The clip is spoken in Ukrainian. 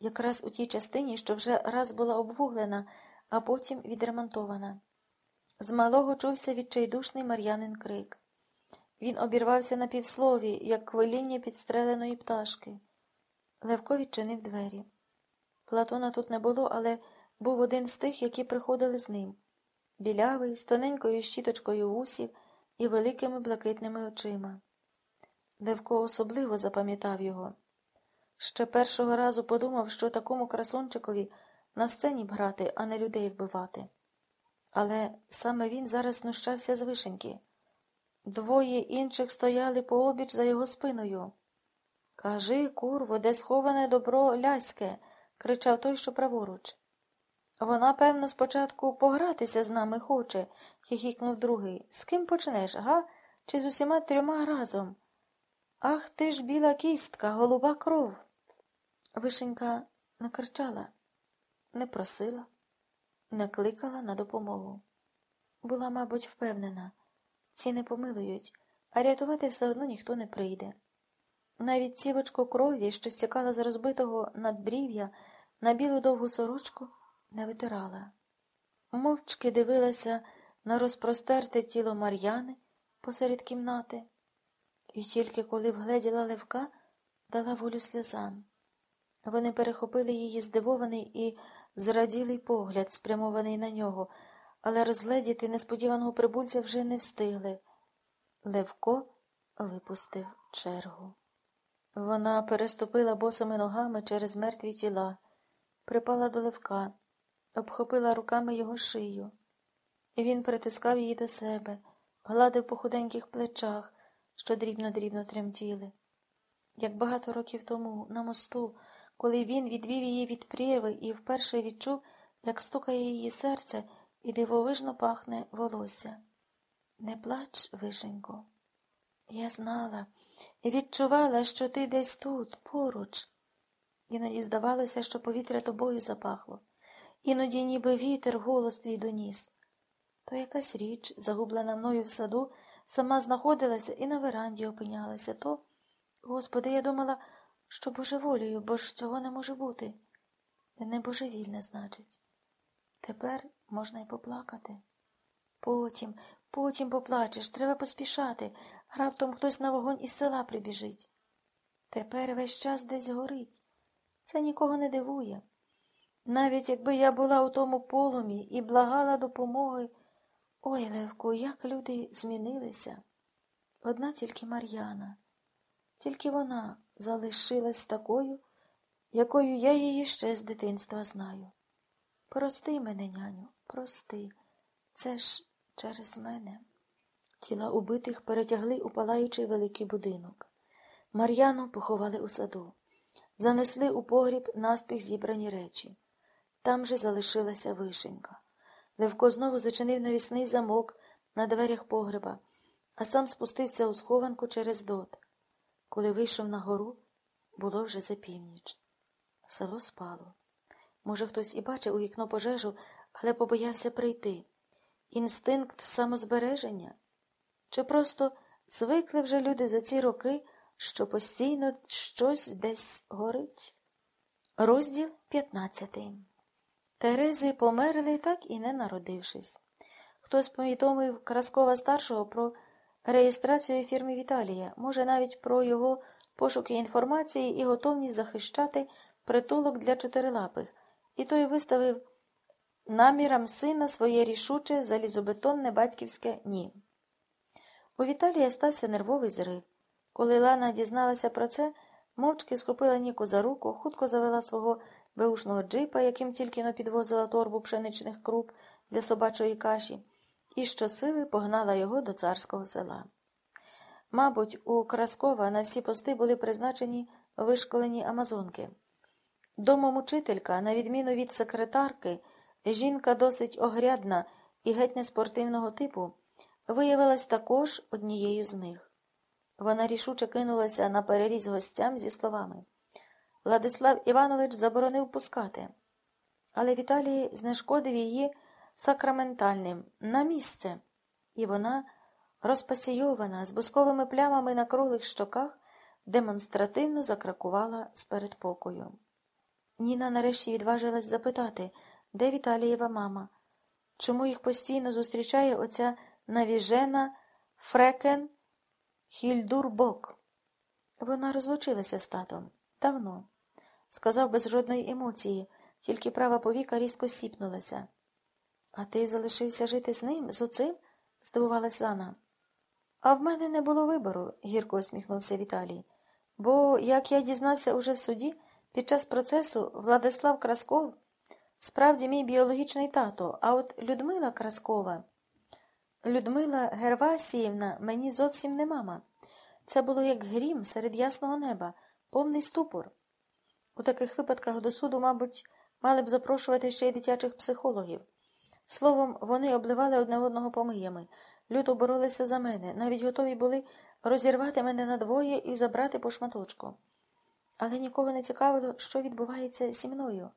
якраз у тій частині, що вже раз була обвуглена, а потім відремонтована. З малого чувся відчайдушний Мар'янин крик. Він обірвався на півслові, як квиління підстреленої пташки. Левко відчинив двері. Платона тут не було, але був один з тих, які приходили з ним білявий, з тоненькою щіточкою вусів і великими блакитними очима. Левко особливо запам'ятав його. Ще першого разу подумав, що такому красунчикові на сцені б грати, а не людей вбивати. Але саме він зараз знущався з вишеньки. Двоє інших стояли пообіч за його спиною. Кажи, курво, де сховане добро ляське, кричав той, що праворуч. Вона, певно, спочатку погратися з нами хоче, хихікнув другий. З ким почнеш, га? Чи з усіма трьома разом? Ах ти ж біла кістка, голуба кров. Вишенька не кричала, не просила, не кликала на допомогу. Була, мабуть, впевнена, ці не помилують, а рятувати все одно ніхто не прийде. Навіть цівочку крові, що стікала з розбитого надбрів'я на білу довгу сорочку, не витирала. Мовчки дивилася на розпростерте тіло Мар'яни посеред кімнати, і тільки коли вгледіла Левка, дала волю сльозам. Вони перехопили її здивований і зраділий погляд, спрямований на нього, але розгледіти несподіваного прибульця вже не встигли. Левко випустив чергу. Вона переступила босими ногами через мертві тіла, припала до Левка, обхопила руками його шию. Він притискав її до себе, гладив по худеньких плечах, що дрібно-дрібно тремтіли. Як багато років тому, на мосту, коли він відвів її від прірви і вперше відчув, як стукає її серце і дивовижно пахне волосся. Не плач, вишенько. Я знала і відчувала, що ти десь тут, поруч. Іноді здавалося, що повітря тобою запахло, іноді, ніби вітер голос твій доніс. То якась річ, загублена мною в саду, сама знаходилася і на веранді опинялася, то, Господи, я думала, що божеволію, бо ж цього не може бути. Не божевільне, значить. Тепер можна й поплакати. Потім, потім поплачеш, треба поспішати. Раптом хтось на вогонь із села прибіжить. Тепер весь час десь горить. Це нікого не дивує. Навіть якби я була у тому полумі і благала допомоги. Ой, Левку, як люди змінилися. Одна тільки Мар'яна. Тільки вона залишилась такою, якою я її ще з дитинства знаю. Прости мене, няню, прости. Це ж через мене. Тіла убитих перетягли у палаючий великий будинок. Мар'яну поховали у саду, занесли у погріб наспіх зібрані речі. Там же залишилася вишенька. Левко знову зачинив навісний замок на дверях погреба, а сам спустився у схованку через дот. Коли вийшов на гору, було вже за північ. Село спало. Може, хтось і бачив у вікно пожежу, але побоявся прийти. Інстинкт самозбереження? Чи просто звикли вже люди за ці роки, що постійно щось десь горить? Розділ 15 Терези померли, так і не народившись. Хтось повідомив Краскова старшого про реєстрацію фірми Віталія, може навіть про його пошуки інформації і готовність захищати притулок для чотирилапих, і той виставив намірам сина своє рішуче залізобетонне батьківське ні. У Віталія стався нервовий зрив. Коли Лана дізналася про це, мовчки схопила Ніку за руку, хутко завела свого беушного джипа, яким тільки но підвозила торбу пшеничних круп для собачої каші, і щосили погнала його до царського села. Мабуть, у Краскова на всі пости були призначені вишколені амазонки. Домом учителька, на відміну від секретарки, жінка досить огрядна і геть не спортивного типу, виявилась також однією з них. Вона рішуче кинулася на переріз гостям зі словами Владислав Іванович заборонив пускати, але Віталій знешкодив її сакраментальним на місце, і вона, розпасійована, з бусковими плямами на круглих щоках, демонстративно закракувала з передпокою. Ніна нарешті відважилась запитати, де Віталієва мама? Чому їх постійно зустрічає оця навіжена Фрекен Хільдурбок? Вона розлучилася з татом. Давно. Сказав без жодної емоції, тільки права повіка різко сіпнулася. А ти залишився жити з ним, з оцим? здивувалась Лана. А в мене не було вибору, гірко усміхнувся Віталій. Бо, як я дізнався уже в суді, під час процесу Владислав Красков справді мій біологічний тато, а от Людмила Краскова. Людмила Гервасіївна мені зовсім не мама. Це було як грім серед ясного неба, повний ступор. У таких випадках до суду, мабуть, мали б запрошувати ще й дитячих психологів. Словом, вони обливали одне одного помиями, люто боролися за мене, навіть готові були розірвати мене надвоє і забрати по шматочку. Але нікого не цікавило, що відбувається зі мною.